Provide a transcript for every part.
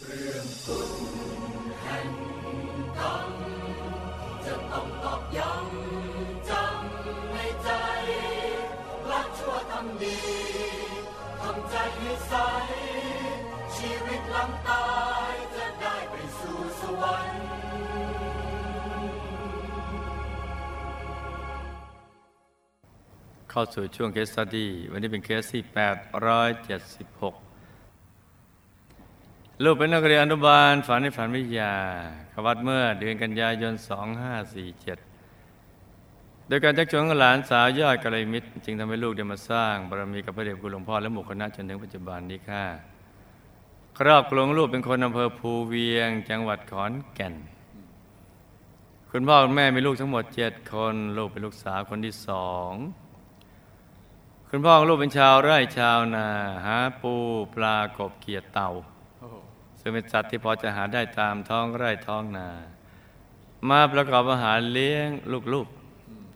เข้าสู่ช่วงเคสสตดี้วันนี้เป็นเคสที่ 876 ลูกเป็นนักเรียนอนุบาลฝันในฝันวิทยาขวัดเมื่อเดือนกันยายน 2547 โดยการชักชวนของหลานสาวยอดกัลยมิตร จึงทำให้ลูกได้มาสร้างบารมีกับพระเดชคุณหลวงพ่อและหมู่คณะจนถึงปัจจุบันนี้ค่ะ ครอบครัวของลูกเป็นคนอำเภอภูเวียง จังหวัดขอนแก่น คุณพ่อคุณแม่มีลูกทั้งหมดเจ็ดคน ลูกเป็นลูกสาวคนที่สองคุณพ่อของลูกเป็นชาวไร่ชาวนาหาปูปลากบเขียดเต่า ซึ่งเป็นสัตว์ที่พอจะหาได้ตามท้องไร่ท้องนา มาประกอบอาหารเลี้ยงลูก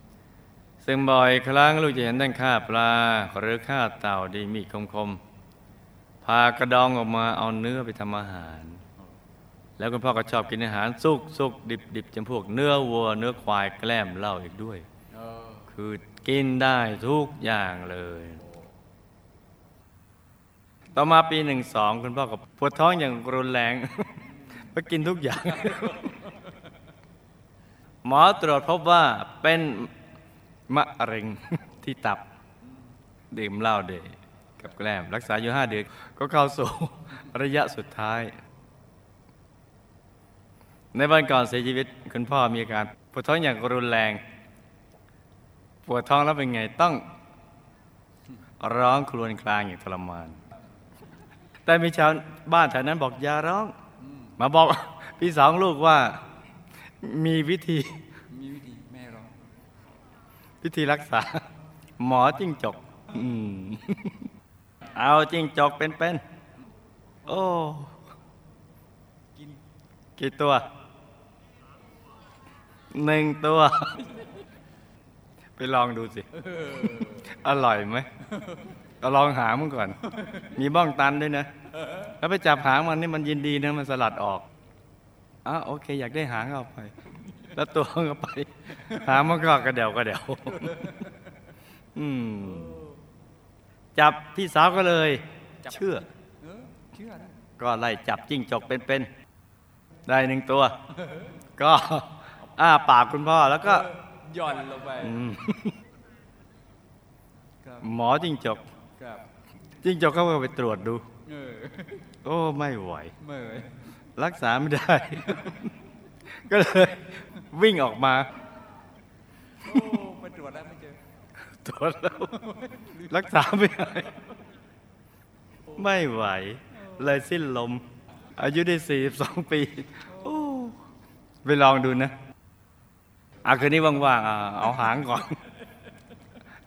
ๆ ซึ่งบ่อยครั้งลูกจะเห็นด้านข้าปลาหรือข้าเต่าดีมีดคมๆพากระดองออกมาเอาเนื้อไปทำอาหาร แล้วคุณพ่อก็ชอบกินอาหารสุกสุกดิบดิบจำพวกเนื้อวัว เนื้อควายแกล้มเหล้าอีกด้วย คือกินได้ทุกอย่างเลย ต่อมาปีหนึ่งสองคุณพ่อกับปวดท้องอย่างรุนแรงไปกินทุกอย่าง หมอตรวจพบว่าเป็นมะเร็งที่ตับ ดื่มเหล้าเดยกับแกล้ม รักษาอยู่ห้าเดือนก็เข้าสู่ระยะสุดท้าย ในวันก่อนเสียชีวิต คุณพ่อมีอาการปวดท้องอย่างรุนแรง ปวดท้องแล้วเป็นไงต้องร้องครวญครางอย่างทรมาน แต่มีชาวบ้านแถวนั้นบอกอย่าร้อง มาบอกพี่สองลูกว่ามีวิธีมีวิธีแม่ร้องวิธีรักษา หมอจิ้งจกอืมเอาจิ้งจกเป็นๆโอ้กินกี่ตัวหนึ่งตัวไป ลองดูสิ อร่อยไหมเอาลองหางมันก่อน มีบ้องตันด้วยนะ แล้วไปจับหางมันนี่มันยินดีนะมันสลัดออกอะโอเค อยากได้หางก็เอาไป แล้วตัวก็ไป หางมันก็กระเดี่ยวกระเดี่ยวอืม จับพี่สาวก็เลย เชื่อเออเชื่อนะก็ไล่จับจิ้งจกเป็นๆได้หนึ่งตัว ก็อ้าปากคุณพ่อแล้วก็ หย่อนลงไปอืมครับหมอจิ้งจกครับจิ้งจกเขาก็ไปตรวจดูเออโอ้ไม่ไหวเมื่อยรักษาไม่ได้ ก็เลย วิ่งออกมาโอ้ไปตรวจแล้วไม่เจอตรวจแล้วรักษาไม่ได้ไม่ไหว เลยสิ้นลม อายุได้สี่สองปี โอ้ ไปลองดูนะ อาคืนนี้ว่างๆอะเอาหางก่อน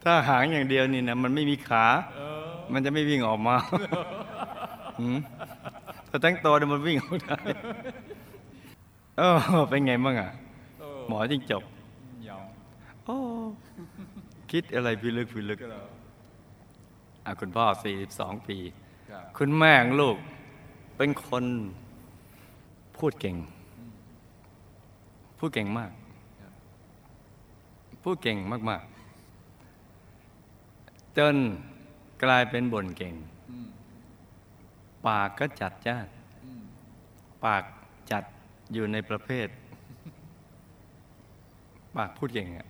ถ้าหางอย่างเดียวนี่นะมันไม่มีขา มันจะไม่วิ่งออกมาหืมแต่ทั้งตัวเนี่ยมันวิ่งออกได้เออเป็นไงบ้างอะโอ้หมอจิ้งจกยอมโอ้คิดอะไรพิลึกพิลึกก็แล้วอะคุณพ่อ 42 ปีครับคุณแม่ของลูก เป็นคนพูดเก่ง พูดเก่งมาก พูดเก่งมาก ๆ จนกลายเป็นบ่นเก่งอืมปากก็จัดจ้านอืมปากจัดอยู่ในประเภท ปากพูดเก่งอะ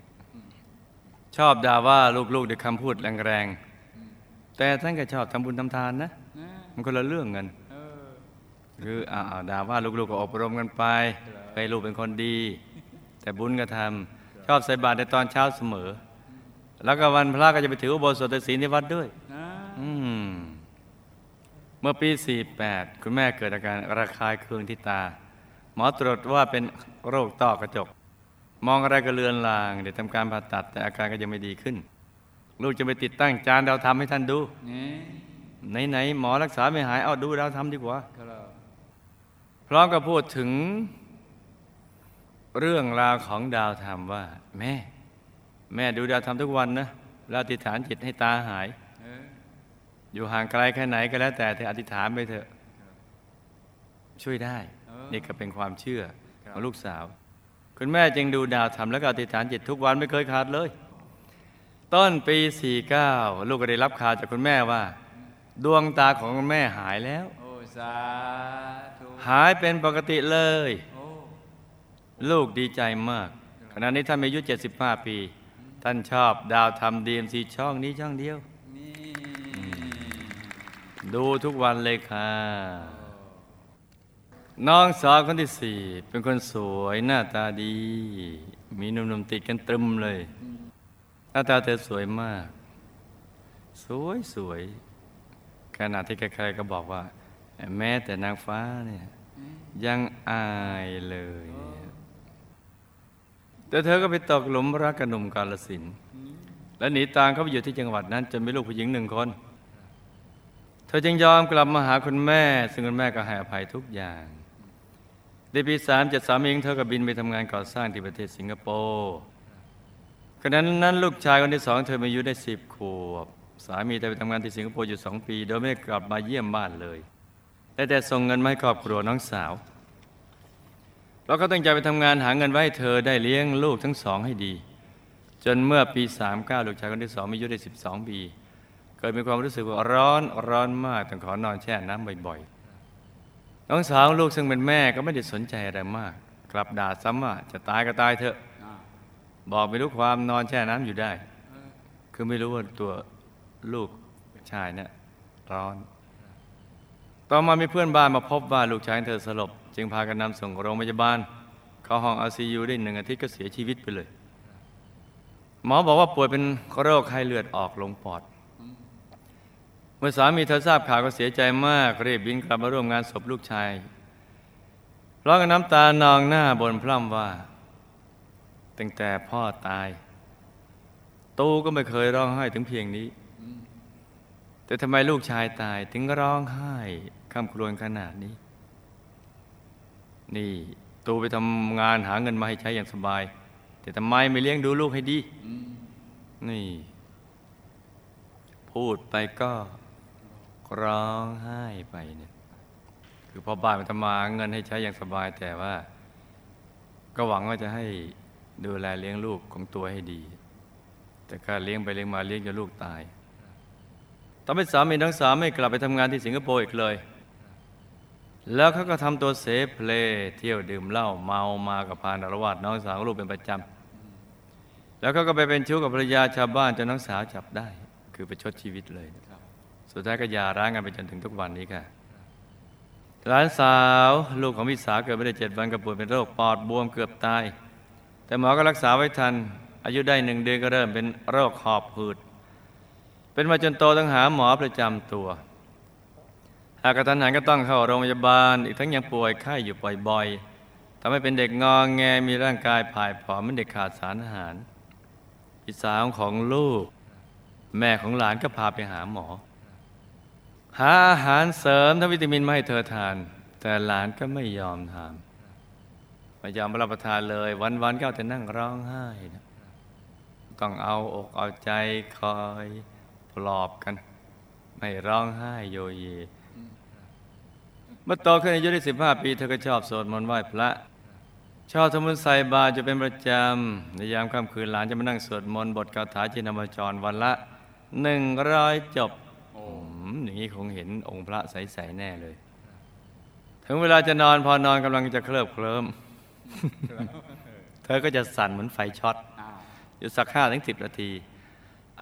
ชอบด่าว่าลูกๆด้วยคำพูดแรงๆ แต่ท่านก็ชอบทำบุญทำทานนะนะมันคนละเรื่องกันเออคืออ่าด่าว่าลูกๆก็อบรมกันไปครับไปลูกเป็นคนดี แต่บุญก็ทำ ชอบใส่บาตรในตอนเช้าเสมอ แล้วก็วันพระก็จะไปถืออุโบสถศีลที่วัดด้วยนะอืมเมื่อปี 48 คุณแม่เกิดอาการระคายเคืองที่ตา หมอตรวจว่าเป็นโรคต้อกระจก มองอะไรก็เลือนลาง เดี๋ยวทำการผ่าตัด แต่อาการก็ยังไม่ดีขึ้น ลูกจะไปติดตั้งจานดาวทำให้ท่านดูนี่ไหนๆหมอรักษาไม่หายเอาดูดาวทำดีกว่าก็แล้วพร้อมกับพูดถึง เรื่องราวของดาวธรรมว่า แม่ แม่ดูดาวธรรมทุกวันนะแล้วอธิษฐานจิตให้ตาหายเอออยู่ห่างไกลแค่ไหนก็แล้ว แต่เธออธิษฐานไปเถอะ ช่วยได้เออนี่ก็เป็นความเชื่อครับของลูกสาว คุณแม่จึงดูดาวทำแล้วก็อธิษฐานจิตทุกวันไม่เคยขาดเลย ต้นปี 49 ลูกก็ได้รับข่าวจากคุณแม่ว่า ดวงตาของคุณแม่หายแล้วโอ้สาธุหายเป็นปกติเลยโอ้ ลูกดีใจมาก ขณะนี้ท่านมีอายุ 75 ปี ท่านชอบดาวทำดีเอ็มซีช่องนี้ช่องเดียวนี่ดูทุกวันเลยค่ะ น้องสาวคนที่สี่เป็นคนสวยหน้าตาดี มีหนุ่มๆติดกันตรึมเลย หน้าตาเธอสวยมาก สวยสวยขณะที่ใครๆก็บอกว่า แม้แต่นางฟ้าเนี่ยยังอายเลย แต่เธอก็ไปตกหลุมรักกับหนุ่มกาลสิน และหนีตามเขาไปอยู่ที่จังหวัดนั้นจนมีลูกผู้หญิงหนึ่งคน เธอจึงยอมกลับมาหาคุณแม่ ซึ่งคุณแม่ก็ให้อภัยทุกอย่างในปีสามเจ็ดสามเองเธอก็บินไปทำงานก่อสร้างที่ประเทศสิงคโปร์ขณะนั้นลูกชายคนที่สองเธอมีอายุได้สิบขวบ สามีเธอไปทำงานที่สิงคโปร์อยู่สองปี โดยไม่ได้กลับมาเยี่ยมบ้านเลยได้แต่ส่งเงินมาให้ครอบครัวน้องสาว เราก็ตั้งใจไปทำงานหาเงินไว้ให้เธอได้เลี้ยงลูกทั้งสองให้ดี จนเมื่อปี 39 ลูกชายคนที่สองมีอายุได้ 12 ปี เกิดมีความรู้สึกว่าร้อนร้อนมากต้องขอนอนแช่น้ำบ่อยๆ น้องสาวลูกซึ่งเป็นแม่ก็ไม่ได้สนใจอะไรมาก กลับด่าซ้ำว่าจะตายก็ตายเถอะ บอกไม่รู้ความนอนแช่น้ำอยู่ได้ คือไม่รู้ว่าตัวลูกชายเนี่ยร้อน ต่อมามีเพื่อนบ้านมาพบว่าลูกชายเธอสลบ จึงพากันนำส่งโรงพยาบาล เข้าห้องไอซียูได้หนึ่งอาทิตย์ก็เสียชีวิตไปเลย หมอบอกว่าป่วยเป็นโรคไข้เลือดออกลงปอด เมื่อสามีเธอทราบข่าวก็เสียใจมากรีบบินกลับมาร่วมงานศพลูกชายร้องกับน้ำตานองหน้าบนพร่ำว่า ตั้งแต่พ่อตาย ตูก็ไม่เคยร้องไห้ถึงเพียงนี้ แต่ทำไมลูกชายตายถึงร้องไห้คำครวญขนาดนี้ นี่ตูไปทำงานหาเงินมาให้ใช้อย่างสบาย แต่ทำไมไม่เลี้ยงดูลูกให้ดี นี่ พูดไปก็ร้องไห้ไปเนี่ย คือพอบ้านมันทำมาเงินให้ใช้อย่างสบายแต่ว่า ก็หวังว่าจะให้ดูแลเลี้ยงลูกของตัวให้ดี แต่ก็เลี้ยงไปเลี้ยงมาเลี้ยงจนลูกตายทำให้สามีทั้งสามไม่กลับไปทำงานที่สิงคโปร์อีกเลย แล้วเขาก็ทำตัวเสเพลเที่ยวดื่มเหล้าเมามากับพานอารวาสน้องสาวลูกเป็นประจำแล้วเขาก็ไปเป็นชู้กับภรรยาชาวบ้านจนน้องสาวจับได้ คือไปชดชีวิตเลย สุดท้ายก็ยาร้างกันไปจนถึงทุกวันนี้ค่ะหลานสาวลูกของพี่สาวเกิดไม่ได้เจ็ดวันก็ป่วยเป็นโรคปอดบวมเกือบตาย แต่หมอก็รักษาไว้ทัน อายุได้หนึ่งเดือนก็เริ่มเป็นโรคหอบหืด เป็นมาจนโตต้องหาหมอประจำตัว หากกระทันหันก็ต้องเข้าโรงพยาบาล อีกทั้งยังป่วยไข้อยู่บ่อยๆทำให้เป็นเด็กงองแงมีร่างกายผายผอมเหมันเด็กขาดสารอาหารพี่สาวของลูก แม่ของหลานก็พาไปหาหมอ หาอาหารเสริมทั้งวิตามินมาให้เธอทาน แต่หลานก็ไม่ยอมทานไม่ยอมรับประทานเลย วันๆก็เอาแต่นั่งร้องไห้นะต้องเอาอกเอาใจคอยปลอบกัน ไม่ร้องไห้โยเย เมื่อโตขึ้นอายุได้สิบห้าปี เธอก็ชอบสวดมนต์ไหว้พระ ชอบทำบุญใส่บาตรจะเป็นประจำในยามค่ำคืนหลานจะมานั่งสวดมนต์บทคาถาชินบัญชรวันละหนึ่งร้อยจบโอ้อืมอย่างนี้คงเห็นองค์พระใสๆแน่เลย ถึงเวลาจะนอนพอนอนกำลังจะเคลิบเคลิ้มเธอก็จะสั่นเหมือนไฟช็อตอ้าวอยู่สักห้าถึงสิบนาที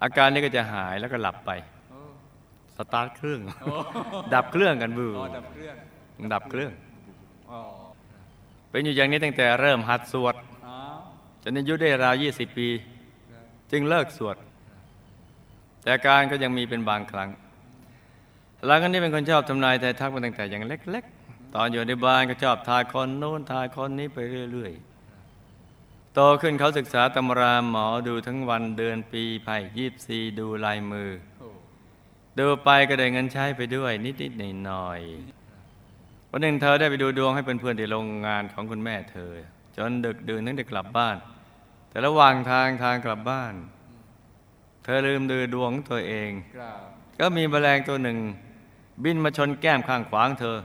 อาการนี้ก็จะหายแล้วก็หลับไปโอ้สตาร์ทเครื่องโอ้ดับเครื่องกันบูรอดับเครื่อง ดับเครื่องเป็นอยู่อย่างนี้ตั้งแต่เริ่มหัดสวดจนอายุได้ราวยี่สิบปี จึงเลิกสวด แต่การก็ยังมีเป็นบางครั้งหลังจากนี้เป็นคนชอบทำนายทายทักมาตั้งแต่อย่างเล็ก ๆ ตอนอยู่ในบ้านก็ชอบทายคนโน้นทายคนนี้ไปเรื่อยๆโตขึ้นเขาศึกษาตำราหมอดูทั้งวันเดือนปีไผ่ยีบซีดูลายมือโอ้ดูไปก็ได้เงินใช้ไปด้วยนิดๆหน่อยๆ วันหนึ่งเธอได้ไปดูดวงให้เพื่อนๆที่โรงงานของคุณแม่เธอ จนดึกดื่นถึงได้กลับบ้าน แต่ระหว่างทางทางกลับบ้าน เธอลืมดูดวงของตัวเองกราบก็มีแมลงตัวหนึ่ง บินมาชนแก้มข้างขวางเธอ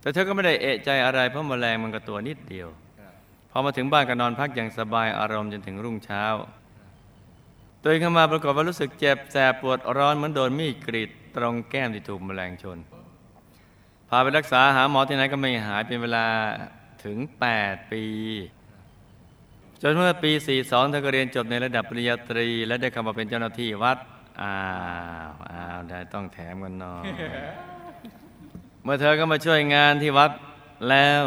แต่เธอก็ไม่ได้เอะใจอะไรเพราะแมลงมันก็ตัวนิดเดียวครับพอมาถึงบ้านก็นอนพักอย่างสบายอารมณ์จนถึงรุ่งเช้าตื่นขึ้นมาปรากฏว่ารู้สึกเจ็บแสบปวดร้อนเหมือนโดนมีดกรีดตรงแก้มที่ถูกแมลงชนพาไปรักษาหาหมอที่ไหนก็ไม่หายเป็นเวลาถึง 8 ปี จนเมื่อปี 42เธอก็เรียนจบในระดับปริญญาตรี และได้เข้ามาเป็นเจ้าหน้าที่วัด อ้าวอ้าวได้ต้องแถมกันหน่อยเมื่อเธอก็มาช่วยงานที่วัดแล้ว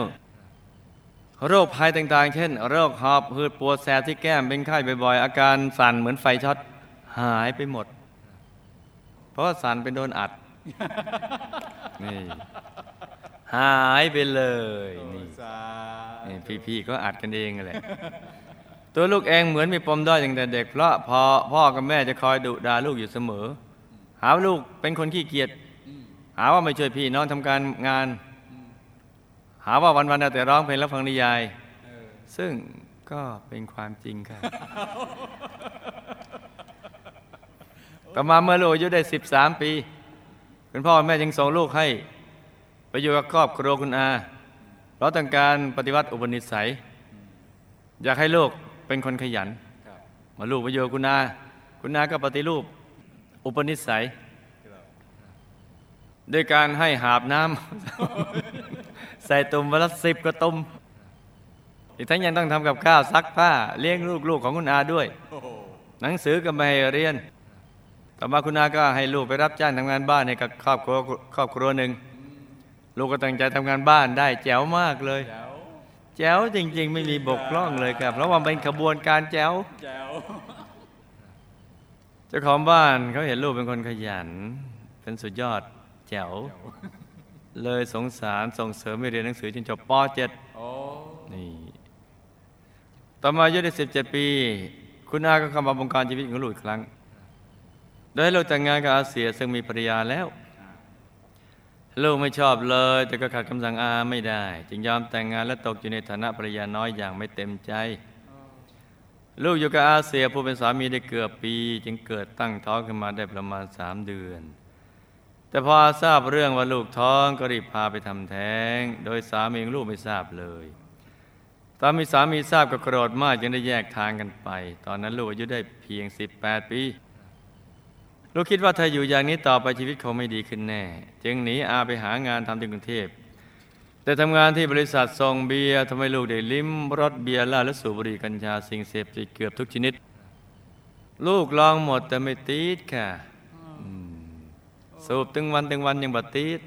โรคภัยต่างๆ เช่น โรคหอบหืดปวดแสบที่แก้มเป็นไข้บ่อยๆ อาการสั่นเหมือนไฟช็อตหายไปหมด เพราะสั่นเป็นโดนอัด นี่หายไปเลยนี่สาธุนี่พี่ๆก็อัดกันเองแหละตัวลูกเองเหมือนมีปมด้อยตั้งแต่เด็ก เพราะพอพ่อกับแม่จะคอยดุด่าลูกอยู่เสมอ หาว่าลูกเป็นคนขี้เกียจอืมหาว่าไม่ช่วยพี่น้องทำการงานอืมหาว่าวันๆเอาแต่ร้องเพลงและฟังนิยายเออซึ่งก็เป็นความจริงค่ะต่อมาเมื่อลูกอายุได้ 13 ปี คุณพ่อแม่จึงส่งลูกให้ ไปอยู่กับครอบครัวคุณอาเพราะต้องการปฏิวัติอุปนิสัย อยากให้ลูกเป็นคนขยัน มาลูกไปอยู่กับคุณอา คุณอาก็ปฏิรูปอุปนิสัยด้วยการให้หาบน้ำใส่ตุ่มวันละสิบกระตุ่มอีกทั้งยังต้องทำกับข้าวซักผ้าเลี้ยงลูกๆของคุณอาด้วยหหนังสือก็ไม่ให้เรียน ต่อมาคุณอาก็ให้ลูกไปรับจ้างทำงานบ้านให้กับครอบครัวครอบครัวหนึ่งลูกก็ตั้งใจทำงานบ้านได้แจ๋วมากเลยแจ๋วแจ๋วจริง ๆ ไม่มีบกพร่องเลยครับเพราะว่าเป็นขบวนการแจ๋วแจ๋วเจ้าของบ้านเขาเห็นลูกเป็นคนขยัน เป็นสุดยอดแจ๋ว เลยสงสารส่งเสริมให้เรียนหนังสือจนจบป .7 โอ้นี่ต่อมาอายุได้17 ปี คุณอาก็เข้ามาบงการชีวิตของลูกอีกครั้ง โดยให้ลูกแต่งงานกับอาเสียซึ่งมีภรรยาแล้ว ลูกไม่ชอบเลย แต่ก็ขัดคำสั่งอาไม่ได้ จึงยอมแต่งงานและตกอยู่ในฐานะภรรยาน้อยอย่างไม่เต็มใจ ลูกอยู่กับอาเซียผู้เป็นสามีได้เกือบปี จึงเกิดตั้งท้องขึ้นมาได้ประมาณสามเดือน แต่พอทราบเรื่องว่าลูกท้องก็รีบพาไปทำแท้ง โดยสามีลูกไม่ทราบเลยตอนมีสามีทราบก็โกรธมากจึงได้แยกทางกันไป ตอนนั้นลูกอายุได้เพียง 18 ปี ลูกคิดว่าถ้าอยู่อย่างนี้ต่อไปชีวิตคงไม่ดีขึ้นแน่ จึงหนีอาไปหางานทำที่กรุงเทพ แต่ทำงานที่บริษัทส่งเบียร์ทำให้ลูกได้ลิ้มรสเบียร์เหล้าและสูบบุหรี่กัญชาสิ่งเสพติดเกือบทุกชนิด ลูกลองหมดแต่ไม่ติดค่ะสูบตึงวันตึงวันยังบัติด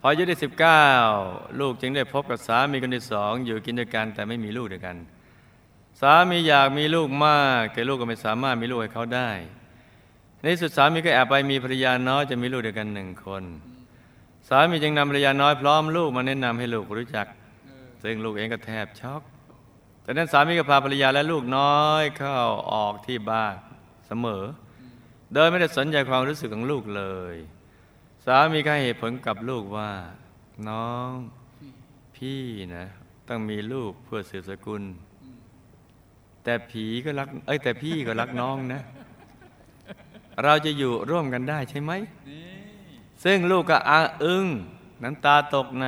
พออายุได้สิบเก้าลูกจึงได้พบกับสามีคนที่สองอยู่กินด้วยกันแต่ไม่มีลูกด้วยกัน สามีอยากมีลูกมากแต่ลูกก็ไม่สามารถมีลูกให้เขาได้ ในสุดสามีก็แอบไปมีภรรยาน้อยจะมีลูกเด้วกันหนึ่งคน สามีจึงนำภรรยาน้อยพร้อมลูกมาแนะนำให้ลูกรู้จัก ซึ่งลูกเองก็แทบช็อกจากนั้นสามีก็พาภรรยาและลูกน้อยเข้าออกที่บ้านเสมอ โดยไม่ได้สนใจความรู้สึกของลูกเลย สามีก็ให้เหตุผลกับลูกว่า น้องพี่นะต้องมีลูกเพื่อสืบสกุล แต่ผีก็รักเอ้ยแต่พี่ก็รักน้องนะ เราจะอยู่ร่วมกันได้ใช่ไหม ซึ่งลูกก็อาอึ้งน้ำตาตกใน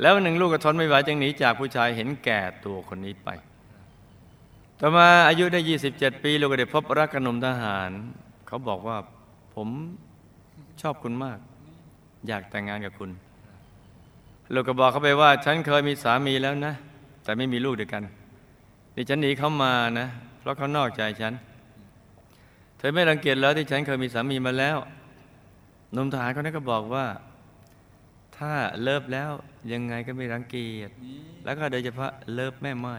แล้ววันหนึ่งลูกก็ทนไม่ไหวจึงหนีจากผู้ชายเห็นแก่ตัวคนนี้ไป ต่อมาอายุได้ 27 ปี ลูกก็ได้พบรักกนมทหาร เขาบอกว่าผมชอบคุณมาก อยากแต่งงานกับคุณ ลูกก็บอกเขาไปว่า ฉันเคยมีสามีแล้วนะ แต่ไม่มีลูกด้วยกันนี่ฉันหนีเขามานะ เพราะเขานอกใจฉัน ธอไม่รังเกียจแล้วที่ฉันเคยมีสามีมาแล้วนุ่มทหารคนนั้นก็บอกว่า ถ้าเลิฟแล้วยังไงก็ไม่รังเกียจแล้วก็โดยเฉพาะเลิฟแม่ไม้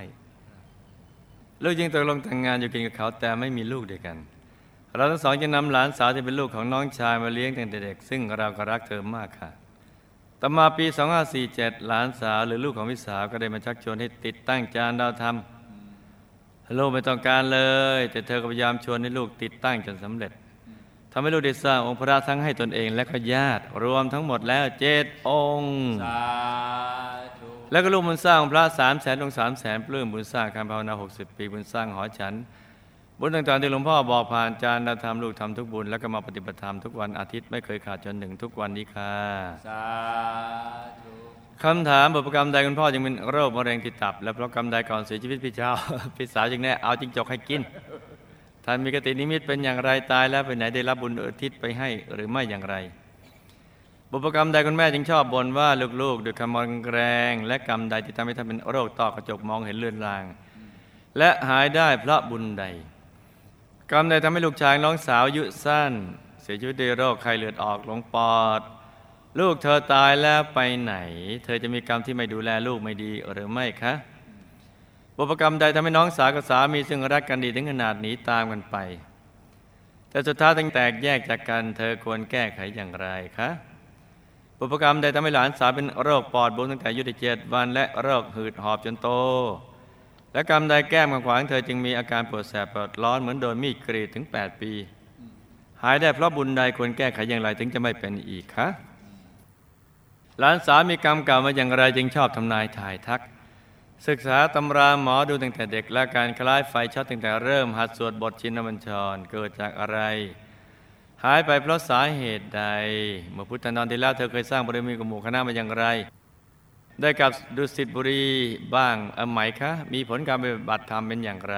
ลูกจึงตกลงแต่งงานอยู่กินกับเขาแต่ไม่มีลูกเด้วกัน เราทั้งสองจะนำหลานสาวที่เป็นลูกของน้องชายมาเลี้ยงตั้งแต่เด็ก ซึ่งเราก็รักเธอมากค่ะต่อมาปี 2547 หลานสาวหรือลูกของพี่สาวก็ได้มาชักชวนให้ติดตั้งจานดาวธรรม ลูกไม่ต้องการเลย แต่เธอก็พยายามชวนให้ลูกติดตั้งจนสำเร็จทำให้ลูกได้สร้างองค์พระทั้งให้ตนเองและก็ญาติ รวมทั้งหมดแล้วเจ็ดองค์สาธุแล้วก็ร่วมบุญสร้างพระสามแสนองค์สามแสนปลื้มบุญสร้างการภาวนาหกสิบปีบุญสร้างหอฉัน บุญต่างๆที่หลวงพ่อบอกผ่านจานธรรมลูกทำทุกบุญ แล้วก็มาปฏิบัติธรรมทุกวันอาทิตย์ไม่เคยขาดจนหนึ่งทุกวันนี้ค่ะสาธุ คำถามบุพกรรมใดคุณพ่อจึงเป็นโรคมะเร็งที่ตับ และเพราะกรรมใดก่อนเสียชีวิตพี่เจ้าพี่สาวจึงแน่เอาจิงจกให้กินท่านมีกตินิมิตเป็นอย่างไรตายแล้วไปไหนได้รับบุญอุทิศไปให้หรือไม่อย่างไร บุพกรรมใดคุณแม่จึงชอบบ่นว่าลูกๆด้วยคำมองแรง และกรรมใดที่ทำให้ท่านเป็นโรคต้อกระจกมองเห็นเลือนลาง และหายได้เพราะบุญใด กรรมใดทำให้ลูกชายน้องสาวอายุสั้น เสียชีวิตด้วยโรคไข้เลือดออกลงปอด ลูกเธอตายแล้วไปไหน เธอจะมีกรรมที่ไม่ดูแลลูกไม่ดีหรือไม่คะบุพกรรมใดทำให้น้องสาวกับสามีซึ่งรักกันดีถึงขนาดหนีตามกันไป แต่สุดท้ายตั้งแตกแยกจากกัน เธอควรแก้ไขอย่างไรคะบุพกรรมใดทำให้หลานสาวเป็นโรคปอดบวมตั้งแต่อายุเจ็ดวัน และโรคหืดหอบจนโต และกรรมใดแก้มขวางเธอจึงมีอาการปวดแสบปวดร้อนเหมือนโดนมีดกรีดถึง 8 ปี หายได้เพราะบุญใดควรแก้ไขอย่างไรถึงจะไม่เป็นอีกคะ หลานสาวมีกรรมเก่ามาอย่างไรจึงชอบทำนายถ่ายทัก ศึกษาตำราหมอดูตั้งแต่เด็ก และการคล้ายไฟช็อตตั้งแต่เริ่มหัดสวดบทชินบัญชรเกิดจากอะไร หายไปเพราะสาเหตุใด เมื่อพุทธนอนที่แล้วเธอเคยสร้างบารมีกับหมู่คณะมาอย่างไร ได้กับดุสิตบุรีบ้างเออไหมคะ มีผลการปฏิบัติธรรมเป็นอย่างไร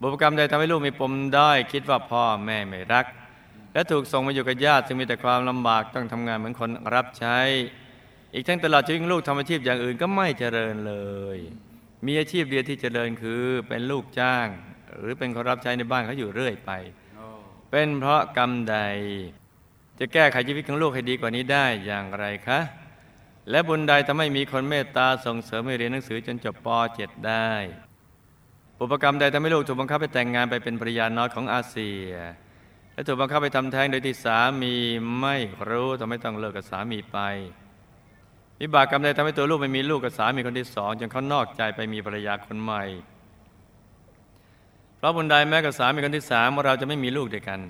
บุพกรรมใดทำให้ลูกมีปมด้อยคิดว่าพ่อแม่ไม่รัก และถูกส่งมาอยู่กับญาติซึ่งมีแต่ความลำบากต้องทำงานเหมือนคนรับใช้ อีกทั้งตลอดชีวิตของลูกทำอาชีพอย่างอื่นก็ไม่เจริญเลย มีอาชีพเดียวที่เจริญคือเป็นลูกจ้าง หรือเป็นคนรับใช้ในบ้านเขาอยู่เรื่อยไป เป็นเพราะกรรมใด จะแก้ไขชีวิตของลูกให้ดีกว่านี้ได้อย่างไรคะ และบุญใดทำให้มีคนเมตตาส่งเสริมให้เรียนหนังสือจนจบป .7 ได้ อุปกรรมใดทำให้ลูกถูกบังคับให้แต่งงานไปเป็นภรรยาน้อยของอาเซีย และถูกบังคับไปทำแท้งโดยที่สามีไม่รู้ทำให้ต้องเลิกกับสามีไปวิบากกรรมใดทำให้ตัวลูกไม่มีลูกกับสามีคนที่สองจนเขานอกใจไปมีภรรยาคนใหม่ เพราะบุญใดแม้กับสามีคนที่สามเราจะไม่มีลูกด้วยกัน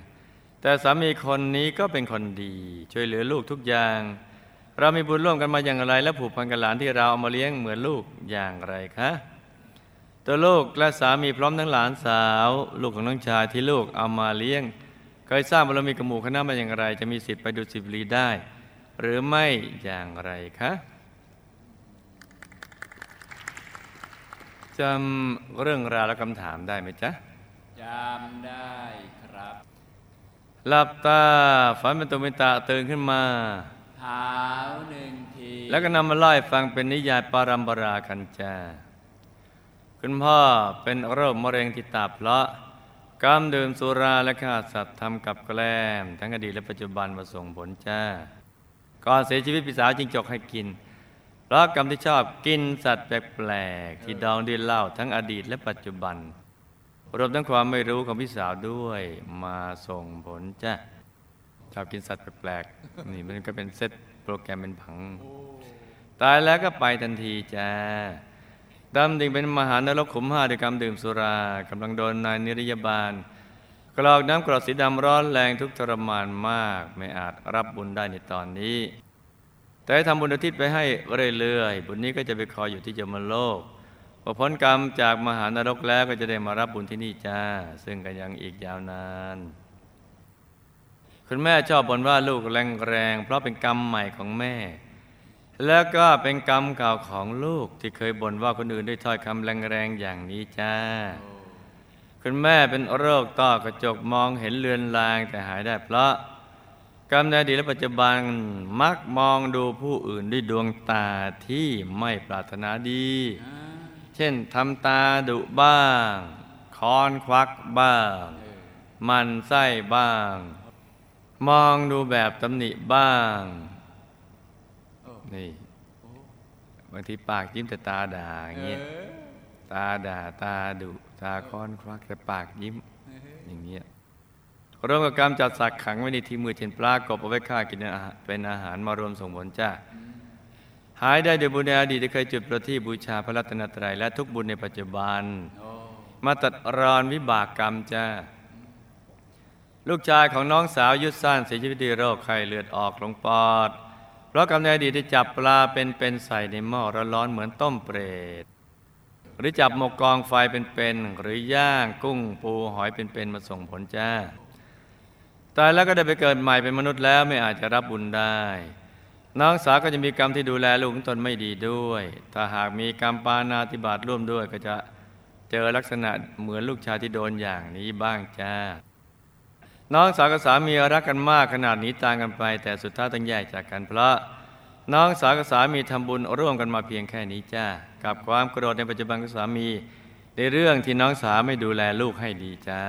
แต่สามีคนนี้ก็เป็นคนดี ช่วยเหลือลูกทุกอย่าง เรามีบุญร่วมกันมาอย่างไร และผูกพันกับหลานที่เราเอามาเลี้ยงเหมือนลูกอย่างไรคะตัวลูกและสามีพร้อมทั้งหลานสาว ลูกของน้องชายที่ลูกเอามาเลี้ยง เคยสร้างบารมีกับหมู่คณะมาอย่างไร จะมีสิทธิ์ไปดูสิบลีได้ หรือไม่อย่างไรคะจำเรื่องราวและคำถามได้ไหมจ๊ะจำได้ครับหลับตาฝันเป็นตุเป็นตาตื่นขึ้นมาเท้าหนึ่งทีแล้วก็นำมาไล่าให้ฟังเป็นนิยายปารัมปรากันจ้าคุณพ่อเป็นโรคมะเร็งที่ตับเพราะ กรรมดื่มสุราและฆ่าสัตว์ทำกับแกล้มทั้งอดีตและปัจจุบันมาส่งผลจ้าก่อนเสียชีวิตพี่สาวจิงจกให้กิน เพราะกรรมที่ชอบกินสัตว์แปลกๆที่ดองด้วยเหล้าทั้งอดีตและปัจจุบันรวมทั้งความไม่รู้ของพี่สาวด้วยมาส่งผลจ้าชอบกินสัตว์แปลกๆนี่มันก็เป็นเซตโปรแกรมเป็นผัง ตายแล้วก็ไปทันทีจ้า ดำดิ่งเป็นมหานรกขุมห้าด้วยกรรมดื่มสุรากำลังโดนนายนิรยาบาล กรอกน้ำกรดสีดำร้อนแรงทุกทรมานมาก ไม่อาจรับบุญได้ในตอนนี้ แต่ทำบุญอุทิศไปให้เรื่อยๆบุญนี้ก็จะไปคอยอยู่ที่ยมโลกพอพ้นกรรมจากมหานรกแล้วก็จะได้มารับบุญที่นี่จ้า ซึ่งก็ยังอีกยาวนาน คุณแม่ชอบบ่นว่าลูกแรงๆเพราะเป็นกรรมใหม่ของแม่ แล้วก็เป็นกรรมเก่าของลูกที่เคยบ่นว่าคนอื่นด้วยถ้อยคำแรงๆอย่างนี้จ้า คุณแม่เป็นโรคต้อกระจกมองเห็นเลือนลางแต่หายได้เพราะกรรมในอดีตและปัจจุบันมักมองดูผู้อื่นด้วยดวงตาที่ไม่ปรารถนาดี เช่นทำตาดุบ้างคอนควักบ้าง มันไส้บ้าง มองดูแบบตำหนิบ้าง นี่โอ้บางทีปากยิ้มแต่ตาด่าอย่างเงี้ยเออตาด่าตาดุตาค้อนควักแต่ปากยิ้มเอออย่างเงี้ยร่วมกับการจัดสักขังไว้ในที่มือเช่นปลากบเอาไว้ฆ่ากินอาหารเป็นอาหารมารวมส่งผลจ้าหายได้โดยบุญในอดีตที่เคยจุดประทีปบูชาพระรัตนตรัยและทุกบุญในปัจจุบันโอ้มาตัดรอนวิบากกรรมจ้าลูกชายของน้องสาวอายุสั้นเสียชีวิตด้วยโรคไข้เลือดออกลงปอด เพราะกรรมในอดีตได้จับปลาเป็นๆใส่ในหม้อร้อนๆเหมือนต้มเปรตหรือจับหมกกองไฟเป็นๆหรือย่างกุ้งปูหอยเป็นๆมาส่งผลจ้าตายแล้วก็ได้ไปเกิดใหม่เป็นมนุษย์แล้วไม่อาจจะรับบุญได้ น้องสาวก็จะมีกรรมที่ดูแลลูกของตนไม่ดีด้วย ถ้าหากมีกรรมปานาติบาตร่วมด้วยก็จะเจอลักษณะเหมือนลูกชายที่โดนอย่างนี้บ้างจ้า น้องสาวกับสามีรักกันมากขนาดหนี้ต่างกันไป แต่สุดท้ายต้องแยกจากกันเพราะ น้องสาวกับสามีทำบุญร่วมกันมาเพียงแค่นี้จ้ากับความโกรธในปัจจุบันของสามี ในเรื่องที่น้องสาวไม่ดูแลลูกให้ดีจ้า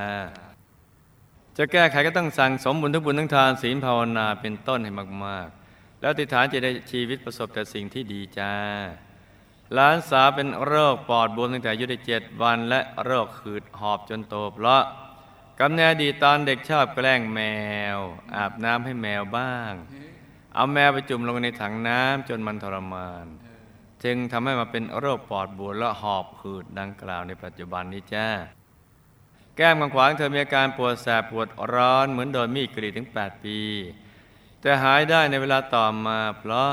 จะแก้ไขก็ต้องสั่งสมบุญทุกบุญทั้งทานศีลภาวนาเป็นต้นให้มาก ๆ แล้วติฐานจะได้ชีวิตประสบแต่สิ่งที่ดีจ้าหลานสาวเป็นโรคปอดบวมตั้งแต่อายุได้เจ็ดวัน และโรคขืดหอบจนโตเพราะ กำเนิดดีตอนเด็กชอบแกล้งแมว อาบน้ำให้แมวบ้าง เอาแมวไปจุ่มลงในถังน้ำจนมันทรมาน จึงทำให้มาเป็นโรคปอดบวมและหอบหืดดังกล่าวในปัจจุบันนี้จ้า แก้มขวางเธอมีอาการปวดแสบปวดร้อนเหมือนโดนมีดกรีดถึง 8 ปี แต่หายได้ในเวลาต่อมาเพราะ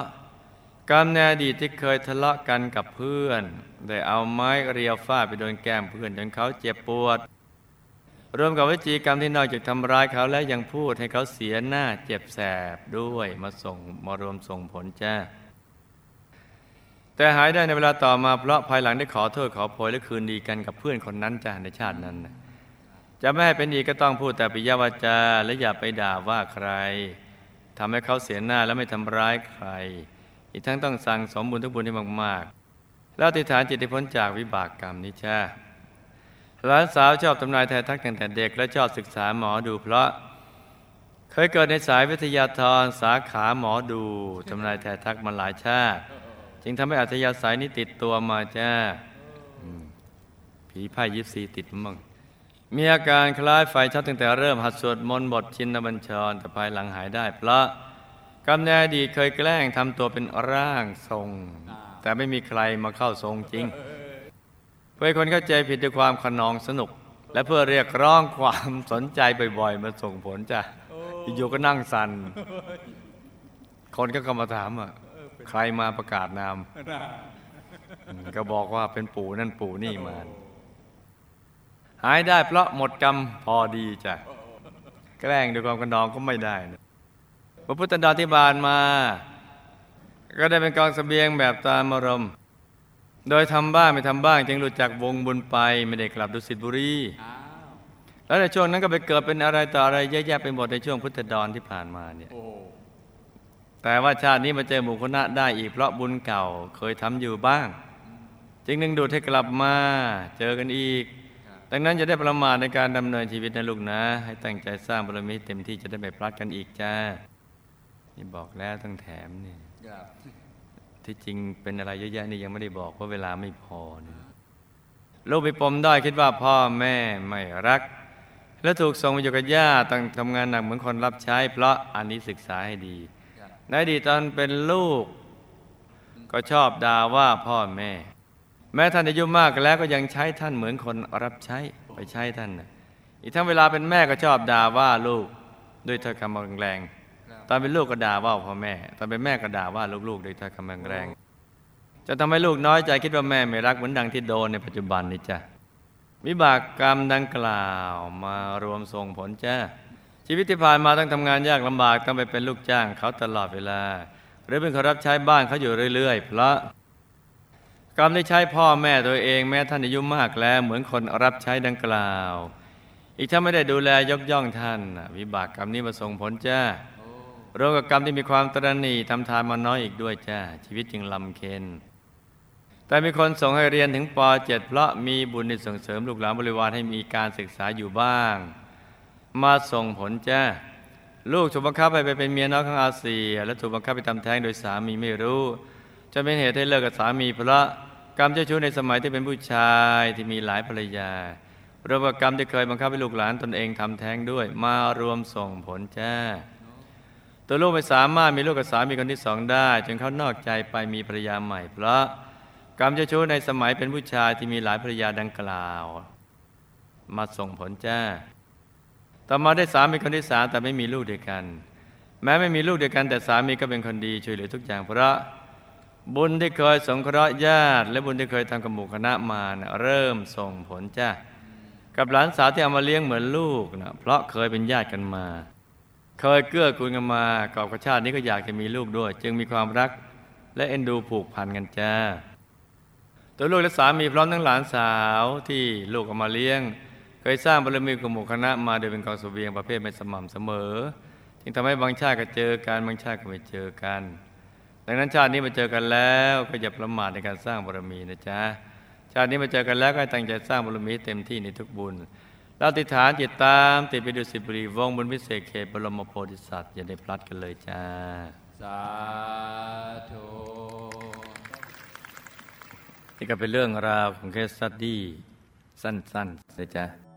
กรรมในอดีตที่เคยทะเลาะกันกับเพื่อน ได้เอาไม้เรียวฟาดไปโดนแก้มเพื่อนจนเขาเจ็บปวด รวมกับวิจีกรรมที่นอกจากทำร้ายเขาแล้วยังพูดให้เขาเสียหน้าเจ็บแสบด้วยมาส่งมารวมส่งผลจ้าแต่หายได้ในเวลาต่อมาเพราะภายหลังได้ขอโทษขอโพยและคืนดีกันกับเพื่อนคนนั้นจ้าในชาตินั้น จะไม่ให้เป็นอีกก็ต้องพูดแต่ปิยวาจาและอย่าไปด่าว่าใครทำให้เขาเสียหน้าและไม่ทำร้ายใคร อีกทั้งต้องสั่งสมบุญทุกบุญที่มาก ๆ แล้วติฐานจิตที่พ้นจากวิบากกรรมนี้จ้า หลานสาวชอบทำนายแททักตั้งแต่เด็ก และชอบศึกษาหมอดูเพราะ เคยเกิดในสายวิทยาธรสาขาหมอดูทำนายแททักมาหลายชาติ จึงทำให้อัธยาศัยนี้ติดตัวมาจ้าผีไพ่ยิปซีติดมาบ้างมีอาการคล้ายไฟช็อตตั้งแต่เริ่มหัดสวดมนต์บทชินบัญชรแต่ภายหลังหายได้ เพราะกำเนิดดีเคยแกล้งทำตัวเป็นร่างทรง แต่ไม่มีใครมาเข้าทรงจริง เพื่อคนเข้าใจผิดด้วยความขนองสนุก และเพื่อเรียกร้องความสนใจบ่อยๆมาส่งผลจ้ะอยู่ก็นั่งสันคนก็เข้ามาถามอะใครมาประกาศนามก็บอกว่าเป็นปู่นั่นปู่นี่มาหายได้เพราะหมดกรรมพอดีจ้ะแกล้งด้วยความกันดองก็ไม่ได้นะพระพุทธดาที่บานมา ก็ได้เป็นกองเสบียงแบบตามอารมณ์ โดยทำบ้างไม่ทำบ้างจึงหลุดจากวงบุญไปไม่ได้กลับดุสิตบุรีอ้าวแล้วในช่วงนั้นก็ไปเกิดเป็นอะไรต่ออะไรเยอะแยะไปหมดในช่วงพุทธดอนที่ผ่านมาเนี่ยโอ้แต่ว่าชาตินี้มาเจอหมู่คณะได้อีกเพราะบุญเก่าเคยทำอยู่บ้าง จึงดึงดูดให้กลับมาเจอกันอีก ดังนั้นจะได้ประมาทในการดำเนินชีวิตนะลูกนะ ให้ตั้งใจสร้างบารมีให้เต็มที่จะได้ไม่พลาดกันอีกจ้า นี่บอกแล้วต้องแถมนี่ครับ ที่จริงเป็นอะไรเยอะแยะนี่ยังไม่ได้บอกเพราะเวลาไม่พอนี่ลูกไปปมได้อยคิดว่าพ่อแม่ไม่รัก แล้วถูกส่งมาอยู่กับย่าต้องทำงานหนักเหมือนคนรับใช้ เพราะอันนี้ศึกษาให้ดีในอดีตตอนเป็นลูก ก็ชอบด่าว่าพ่อแม่ แม้ท่านอายุมากแล้วก็ยังใช้ท่านเหมือนคนรับใช้ไปใช้ท่านอีกทั้งเวลาเป็นแม่ก็ชอบด่าว่าลูกด้วยถ้อคำแรง ตอนเป็นลูกก็ด่าว่าพ่อแม่ ตอนเป็นแม่ก็ด่าว่าลูกๆด้วยถ้อยคำแรงๆจะทำให้ลูกน้อยใจคิดว่าแม่ไม่รักเหมือนดังที่โดนในปัจจุบันนี้จ้ะวิบากกรรมดังกล่าวมารวมส่งผลจ้าชีวิตที่ผ่านมาต้องทำงานยากลำบากต้องไปเป็นลูกจ้างเขาตลอดเวลา หรือเป็นคนรับใช้บ้านเขาอยู่เรื่อยๆ เพราะกรรมที่ใช้พ่อแม่ตัวเองแม้ท่านอายุมากแล้ว เหมือนคนรับใช้ดังกล่าว อีกถ้าไม่ได้ดูแลยกย่องท่าน วิบากกรรมนี้มาส่งผลจ้า รวมกับกรรมที่มีความตรณีทำทานมาน้อยอีกด้วยจ้าชีวิตจึงลำเค็นแต่มีคนส่งให้เรียนถึงป .7 เพราะมีบุญที่ส่งเสริมลูกหลานบริวารให้มีการศึกษาอยู่บ้าง มาส่งผลจ้าลูกถูกบังคับให้ไปเป็นเมียน้อยของอาเซียและถูกบังคับไปทำแท้งโดยสามีไม่รู้จะเป็นเหตุให้เลิกกับสามีเพราะกรรมเจ้าชู้ในสมัยที่เป็นผู้ชายที่มีหลายภรรยา รวมกับกรรมที่เคยบังคับให้ลูกหลานตนเองทำแท้งด้วย มารวมส่งผลจ้า ตัวลูกไม่สามารถมีลูกกับสามีคนที่สองได้จนเขานอกใจไปมีภรรยาใหม่ เพราะกรรมเจ้าชู้ในสมัยเป็นผู้ชายที่มีหลายภรรยาดังกล่าว มาส่งผลจ้า ต่อมาได้สามีคนที่สามแต่ไม่มีลูกด้วยกัน แม้ไม่มีลูกด้วยกัน แต่สามีก็เป็นคนดีช่วยเหลือทุกอย่างเพราะบุญที่เคยสงเคราะห์ญาติ และบุญที่เคยทำกับหมู่คณะมานะเริ่มส่งผลจ้ากับหลานสาวที่เอามาเลี้ยงเหมือนลูกนะเพราะเคยเป็นญาติกันมา เคยเกื้อกูลกันมากอบกระชาตินี้ก็อยากจะมีลูกด้วย จึงมีความรักและเอ็นดูผูกพันกันจ้าตัวลูกและสามีพร้อมทั้งหลานสาวที่ลูกเอามาเลี้ยง เคยสร้างบารมีกับหมู่คณะมาโดยเป็นกองเสบียงประเภทไม่สม่ำเสมอ จึงทำให้บางชาติก็เจอกันบางชาติก็ไม่เจอกัน ดังนั้นชาตินี้มาเจอกันแล้วก็อย่าประมาทในการสร้างบารมีนะจ๊ะชาตินี้มาเจอกันแล้วก็ตั้งใจสร้างบารมีเต็มที่ในทุกบุญ เราติดฐานจิตตามติดไปดูสิบรีวงบนวิเศษเขตบรมโพธิสัตว์อย่าได้พลัดกันเลยจ้า สาธุนี่ก็เป็นเรื่องราวของเคสสตดี้สั้นๆนะจ๊ะ